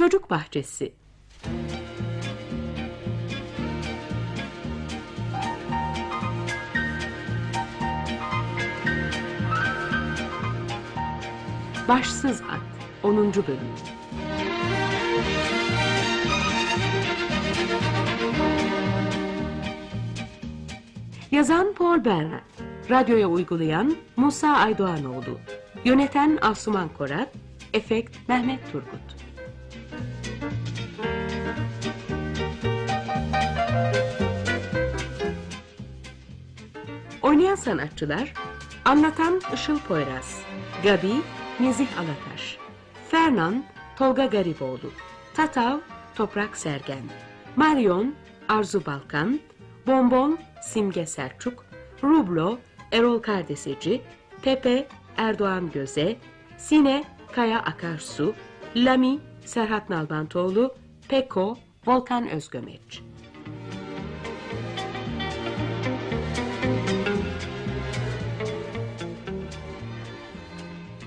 Çocuk Bahçesi. Başsız At 10. Bölüm. Yazan Paul Bernard Radyoya uygulayan Musa Aydoğanoğlu. Yöneten Asuman Korat Efekt Mehmet Turgut Oynayan sanatçılar Anlatan Işıl Poyraz Gabi Nezih Alataş Fernan Tolga Gariboğlu Tatav Toprak Sergen Marion Arzu Balkan Bonbon Simge Selçuk Rublo Erol Kardeseci Pepe Erdoğan Göze Sine Kaya Akarsu Lami Serhat Nalbantoğlu Peko Volkan Özgömeç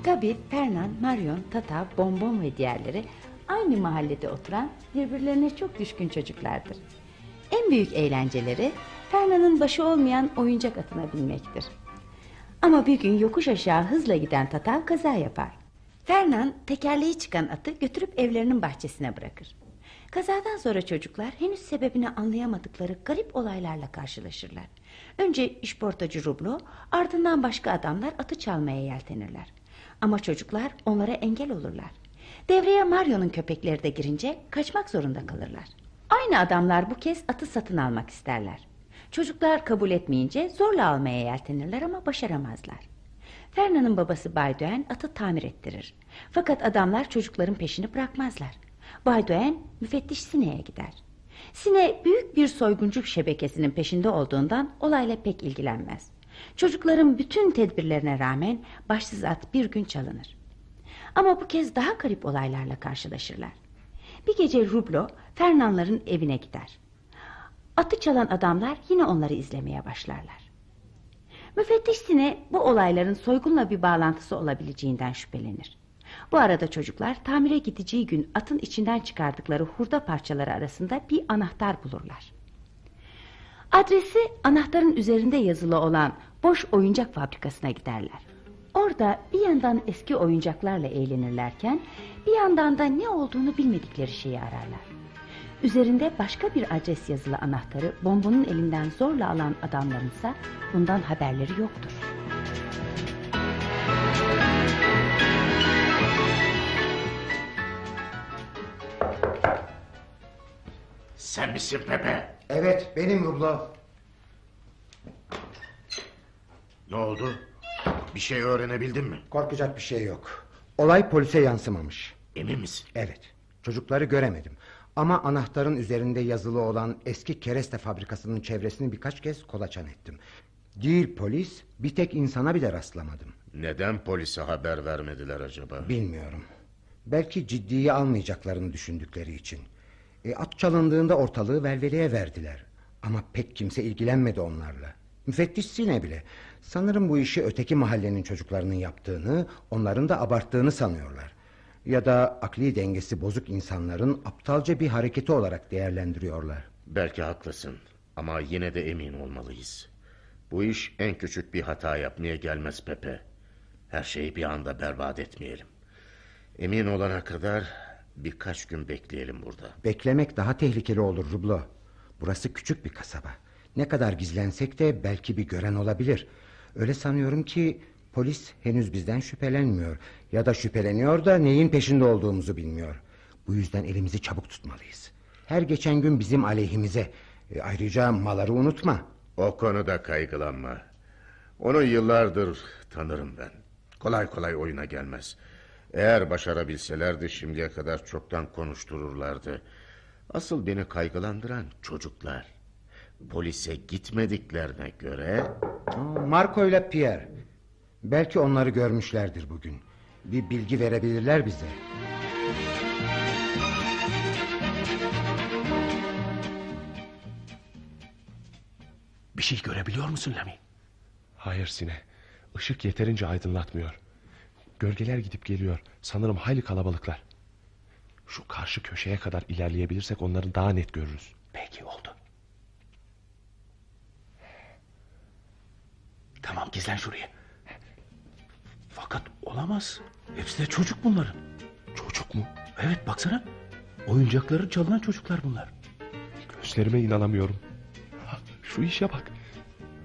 Gabi, Fernan, Marion, Tata, Bonbon ve diğerleri aynı mahallede oturan birbirlerine çok düşkün çocuklardır. En büyük eğlenceleri Fernan'ın başı olmayan oyuncak atına binmektir. Ama bir gün yokuş aşağı hızla giden Tata kaza yapar. Fernan tekerleği çıkan atı götürüp evlerinin bahçesine bırakır. Kazadan sonra çocuklar henüz sebebini anlayamadıkları garip olaylarla karşılaşırlar. Önce işportacı Rublo, ardından başka adamlar atı çalmaya yeltenirler. Ama çocuklar onlara engel olurlar. Devreye Mario'nun köpekleri de girince kaçmak zorunda kalırlar. Aynı adamlar bu kez atı satın almak isterler. Çocuklar kabul etmeyince zorla almaya yeltenirler ama başaramazlar. Ferna'nın babası Baydoen atı tamir ettirir. Fakat adamlar çocukların peşini bırakmazlar. Baydoen müfettiş Sine'ye gider. Sine büyük bir soyguncu şebekesinin peşinde olduğundan olayla pek ilgilenmez. Çocukların bütün tedbirlerine rağmen başsız at bir gün çalınır. Ama bu kez daha garip olaylarla karşılaşırlar. Bir gece Rublo Fernanların evine gider. Atı çalan adamlar yine onları izlemeye başlarlar. Müfettiş Sine bu olayların soygunla bir bağlantısı olabileceğinden şüphelenir. Bu arada çocuklar tamire gideceği gün atın içinden çıkardıkları hurda parçaları arasında bir anahtar bulurlar. Adresi anahtarın üzerinde yazılı olan boş oyuncak fabrikasına giderler. Orada bir yandan eski oyuncaklarla eğlenirlerken bir yandan da ne olduğunu bilmedikleri şeyi ararlar. Üzerinde başka bir adres yazılı anahtarı bombonun elinden zorla alan adamlarınsa bundan haberleri yoktur. Sen misin Pepe? Evet benim Rublo. Ne oldu? Bir şey öğrenebildin mi? Korkacak bir şey yok. Olay polise yansımamış. Emin misin? Evet. Çocukları göremedim. Ama anahtarın üzerinde yazılı olan eski kereste fabrikasının çevresini birkaç kez kolaçan ettim. Değil polis, bir tek insana bile rastlamadım. Neden polise haber vermediler acaba? Bilmiyorum. Belki ciddiye almayacaklarını düşündükleri için. E, at çalındığında ortalığı velveleye verdiler. Ama pek kimse ilgilenmedi onlarla. Müfettiş Sine bile. Sanırım bu işi öteki mahallenin çocuklarının yaptığını, onların da abarttığını sanıyorlar. Ya da akli dengesi bozuk insanların aptalca bir hareketi olarak değerlendiriyorlar. Belki haklısın ama yine de emin olmalıyız. Bu iş en küçük bir hata yapmaya gelmez Pepe. Her şeyi bir anda berbat etmeyelim. Emin olana kadar birkaç gün bekleyelim burada. Beklemek daha tehlikeli olur Rublo. Burası küçük bir kasaba. Ne kadar gizlensek de belki bir gören olabilir. Öyle sanıyorum ki polis henüz bizden şüphelenmiyor. Ya da şüpheleniyor da neyin peşinde olduğumuzu bilmiyor. Bu yüzden elimizi çabuk tutmalıyız. Her geçen gün bizim aleyhimize. E, ayrıca maları unutma. O konuda kaygılanma. Onu yıllardır tanırım ben. Kolay kolay oyuna gelmez. Eğer başarabilselerdi şimdiye kadar çoktan konuştururlardı. Asıl beni kaygılandıran çocuklar. Polise gitmediklerine göre... Marco ile Pierre. Belki onları görmüşlerdir bugün. Bir bilgi verebilirler bize. Bir şey görebiliyor musun Lami? Hayır Sine. Işık yeterince aydınlatmıyor. Gölgeler gidip geliyor. Sanırım hayli kalabalıklar. Şu karşı köşeye kadar ilerleyebilirsek onları daha net görürüz. Peki oldu. Tamam gizlen şuraya. Fakat olamaz. Hepsi de çocuk bunların. Çocuk mu? Evet baksana. Oyuncakları çalınan çocuklar bunlar. Gözlerime inanamıyorum. Ha, Şu işe bak.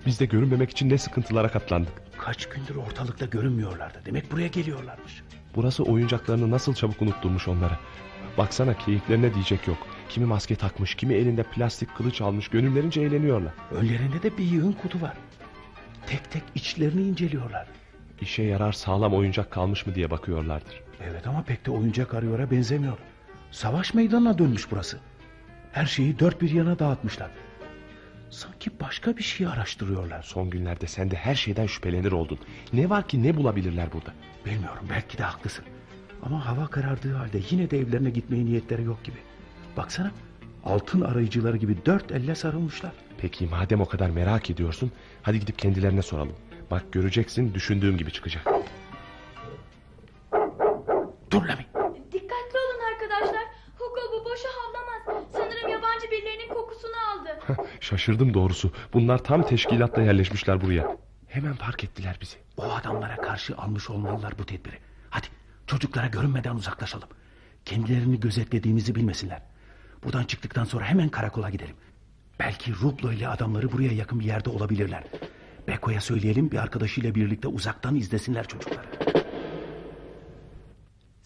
Biz de görünmemek için ne sıkıntılara katlandık. Kaç gündür ortalıkta görünmüyorlardı. Demek buraya geliyorlarmış. Burası oyuncaklarını nasıl çabuk unutturmuş onlara. Baksana keyiflerine diyecek yok. Kimi maske takmış, kimi elinde plastik kılıç almış, gönüllerince eğleniyorlar. Önlerinde de bir yığın kutu var. Tek tek içlerini inceliyorlar. İşe yarar sağlam oyuncak kalmış mı diye bakıyorlardır. Evet ama pek de oyuncak arıyora benzemiyor. Savaş meydanına dönmüş burası. Her şeyi dört bir yana dağıtmışlar. Sanki başka bir şey araştırıyorlar. Son günlerde sen de her şeyden şüphelenir oldun. Ne var ki ne bulabilirler burada? Bilmiyorum belki de haklısın. Ama hava karardığı halde yine de evlerine gitmeye niyetleri yok gibi. Baksana altın arayıcıları gibi dört elle sarılmışlar. Peki madem o kadar merak ediyorsun, hadi gidip kendilerine soralım. Bak göreceksin düşündüğüm gibi çıkacak. Dur Lami. Dikkatli olun arkadaşlar. Hugo bu boşa havlamaz. Sanırım yabancı birilerinin kokusunu aldı. Şaşırdım doğrusu. Bunlar tam teşkilatla yerleşmişler buraya. Hemen fark ettiler bizi. O adamlara karşı almış olmalılar bu tedbiri. Hadi çocuklara görünmeden uzaklaşalım. Kendilerini gözetlediğimizi bilmesinler. Buradan çıktıktan sonra hemen karakola gidelim. Belki Rublo ile adamları buraya yakın bir yerde olabilirler. Beko'ya söyleyelim bir arkadaşıyla birlikte uzaktan izlesinler çocukları.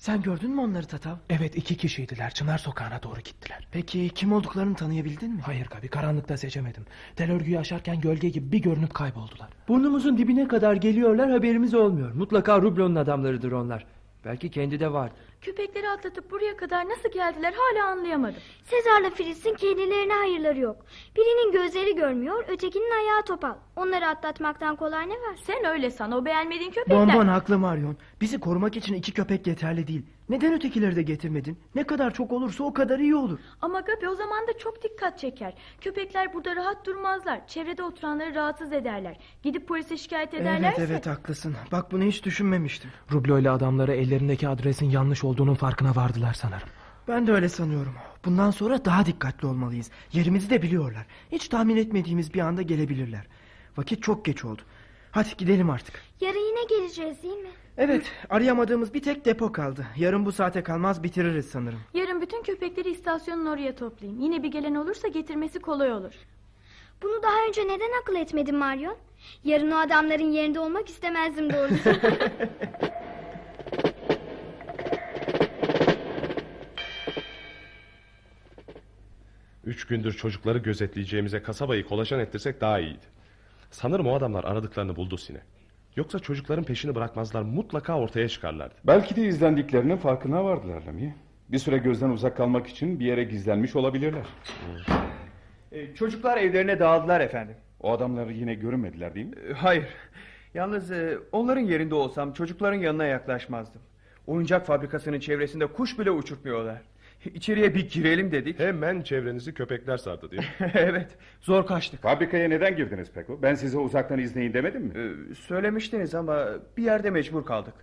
Sen gördün mü onları Tatav? Evet iki kişiydiler. Çınar sokağına doğru gittiler. Peki kim olduklarını tanıyabildin mi? Hayır Gabi karanlıkta seçemedim. Tel örgüyü aşarken gölge gibi bir görünüp kayboldular. Burnumuzun dibine kadar geliyorlar haberimiz olmuyor. Mutlaka Rublon'un adamlarıdır onlar. Belki kendi de var. Köpekleri atlatıp buraya kadar nasıl geldiler hala anlayamadım. Sezar'la Filiz'in kendilerine hayırları yok. Birinin gözleri görmüyor, ötekinin ayağı topal. Onları atlatmaktan kolay ne var? Sen öyle san o beğenmediğin köpekler. Bonbon haklı Marion. Bizi korumak için iki köpek yeterli değil. Neden ötekileri de getirmedin? Ne kadar çok olursa o kadar iyi olur. Ama Gabi o zaman da çok dikkat çeker. Köpekler burada rahat durmazlar. Çevrede oturanları rahatsız ederler. Gidip polise şikayet ederlerse... Evet evet haklısın. Bak bunu hiç düşünmemiştim. Rublo ile adamları ellerindeki adresin yanlış olduğunun farkına vardılar sanırım. Ben de öyle sanıyorum. Bundan sonra daha dikkatli olmalıyız. Yerimizi de biliyorlar. Hiç tahmin etmediğimiz bir anda gelebilirler. Vakit çok geç oldu. Hadi gidelim artık. Yarın yine geleceğiz değil mi? Evet arayamadığımız bir tek depo kaldı. Yarın bu saate kalmaz bitiririz sanırım. Yarın bütün köpekleri istasyonun oraya toplayayım. Yine bir gelen olursa getirmesi kolay olur. Bunu daha önce neden akıl etmedin Marion? Yarın o adamların yerinde olmak istemezdim doğrusu. Üç gündür çocukları gözetleyeceğimize kasabayı kolaçan ettirsek daha iyiydi. Sanırım o adamlar aradıklarını buldu Sine. Yoksa çocukların peşini bırakmazlar mutlaka ortaya çıkarlardı. Belki de izlendiklerinin farkına vardılar Lami. Bir süre gözden uzak kalmak için bir yere gizlenmiş olabilirler. Ee, çocuklar evlerine dağıldılar efendim. O adamlar yine görünmediler değil mi? Ee, hayır. Yalnız e, onların yerinde olsam çocukların yanına yaklaşmazdım. Oyuncak fabrikasının çevresinde kuş bile uçurtmuyorlar. İçeriye bir girelim dedik. Hemen çevrenizi köpekler sardı mi? evet. Zor kaçtık. Fabrikaya neden girdiniz Peko? Ben size uzaktan izleyin demedim mi? Ee, söylemiştiniz ama bir yerde mecbur kaldık.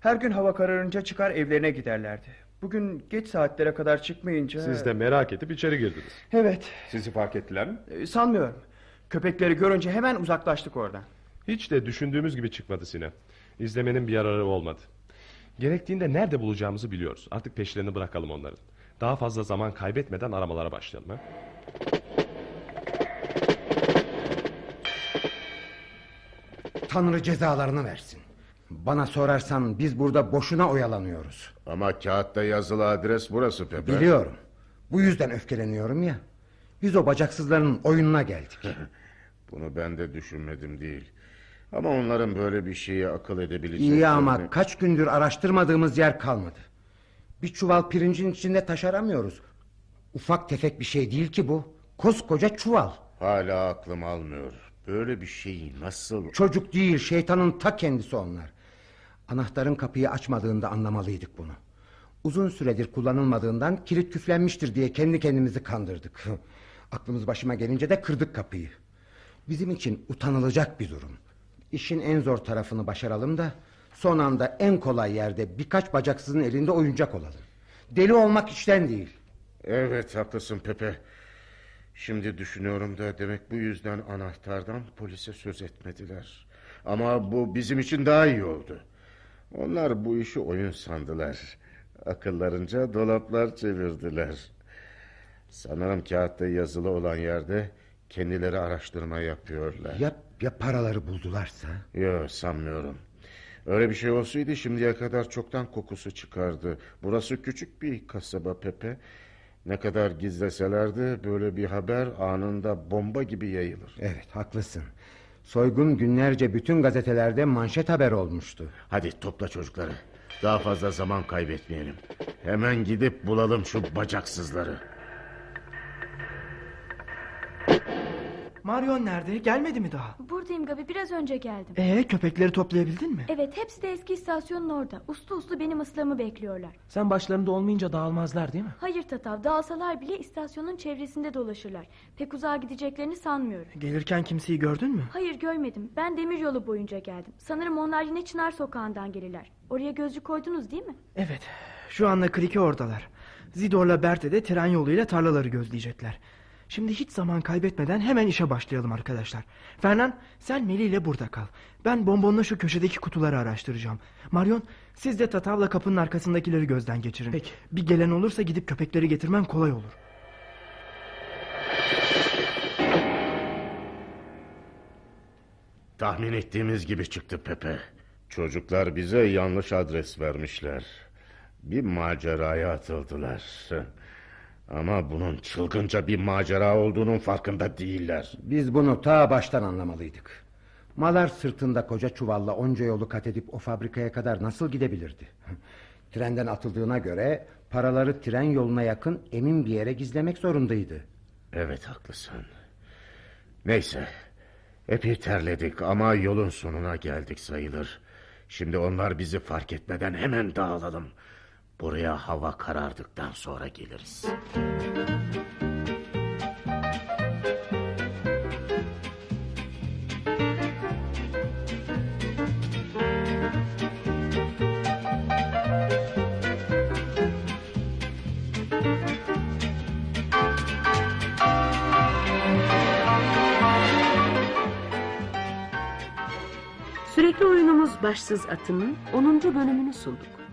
Her gün hava kararınca çıkar evlerine giderlerdi. Bugün geç saatlere kadar çıkmayınca... Siz de merak edip içeri girdiniz. Evet. Sizi fark ettiler mi? Ee, sanmıyorum. Köpekleri görünce hemen uzaklaştık oradan. Hiç de düşündüğümüz gibi çıkmadı Sine. İzlemenin bir yararı olmadı. Gerektiğinde nerede bulacağımızı biliyoruz. Artık peşlerini bırakalım onların. Daha fazla zaman kaybetmeden aramalara başlayalım. Ha? Tanrı cezalarını versin. Bana sorarsan biz burada boşuna oyalanıyoruz. Ama kağıtta yazılı adres burası Pepe. Biliyorum. Bu yüzden öfkeleniyorum ya. Biz o bacaksızların oyununa geldik. Bunu ben de düşünmedim değil. Ama onların böyle bir şeyi akıl edebileceklerini... İyi ama kaç gündür araştırmadığımız yer kalmadı. Bir çuval pirincin içinde taş aramıyoruz. Ufak tefek bir şey değil ki bu. Koskoca çuval. Hala aklım almıyor. Böyle bir şeyi nasıl... Çocuk değil şeytanın ta kendisi onlar. Anahtarın kapıyı açmadığında anlamalıydık bunu. Uzun süredir kullanılmadığından kilit küflenmiştir diye kendi kendimizi kandırdık. Aklımız başıma gelince de kırdık kapıyı. Bizim için utanılacak bir durum. İşin en zor tarafını başaralım da... ...son anda en kolay yerde birkaç bacaksızın elinde oyuncak olalım. Deli olmak işten değil. Evet haklısın Pepe. Şimdi düşünüyorum da demek bu yüzden anahtardan polise söz etmediler. Ama bu bizim için daha iyi oldu. Onlar bu işi oyun sandılar. Akıllarınca dolaplar çevirdiler. Sanırım kağıtta yazılı olan yerde kendileri araştırma yapıyorlar. Ya, ya paraları buldularsa? Yok sanmıyorum. Öyle bir şey olsaydı şimdiye kadar çoktan kokusu çıkardı. Burası küçük bir kasaba Pepe. Ne kadar gizleselerdi böyle bir haber anında bomba gibi yayılır. Evet haklısın. Soygun günlerce bütün gazetelerde manşet haber olmuştu. Hadi topla çocukları. Daha fazla zaman kaybetmeyelim. Hemen gidip bulalım şu bacaksızları. Marion nerede? Gelmedi mi daha? Buradayım Gabi biraz önce geldim. Ee köpekleri toplayabildin mi? Evet hepsi de eski istasyonun orada. Uslu uslu benim ıslamı bekliyorlar. Sen başlarında olmayınca dağılmazlar değil mi? Hayır Tatav dağılsalar bile istasyonun çevresinde dolaşırlar. Pek uzağa gideceklerini sanmıyorum. Gelirken kimseyi gördün mü? Hayır görmedim. Ben demir yolu boyunca geldim. Sanırım onlar yine Çınar sokağından gelirler. Oraya gözcü koydunuz değil mi? Evet. Şu anda Kriki oradalar. Zidor'la Bert'e de tren yoluyla tarlaları gözleyecekler. Şimdi hiç zaman kaybetmeden hemen işe başlayalım arkadaşlar. Fernan sen Meli ile burada kal. Ben bonbonla şu köşedeki kutuları araştıracağım. Marion siz de Tatav'la kapının arkasındakileri gözden geçirin. Peki. Bir gelen olursa gidip köpekleri getirmem kolay olur. Tahmin ettiğimiz gibi çıktı Pepe. Çocuklar bize yanlış adres vermişler. Bir maceraya atıldılar. Ama bunun çılgınca bir macera olduğunun farkında değiller. Biz bunu ta baştan anlamalıydık. Malar sırtında koca çuvalla onca yolu kat edip o fabrikaya kadar nasıl gidebilirdi? Trenden atıldığına göre paraları tren yoluna yakın emin bir yere gizlemek zorundaydı. Evet haklısın. Neyse. Epey terledik ama yolun sonuna geldik sayılır. Şimdi onlar bizi fark etmeden hemen dağılalım. Buraya hava karardıktan sonra geliriz. Sürekli oyunumuz Başsız Atım'ın 10. bölümünü sunduk.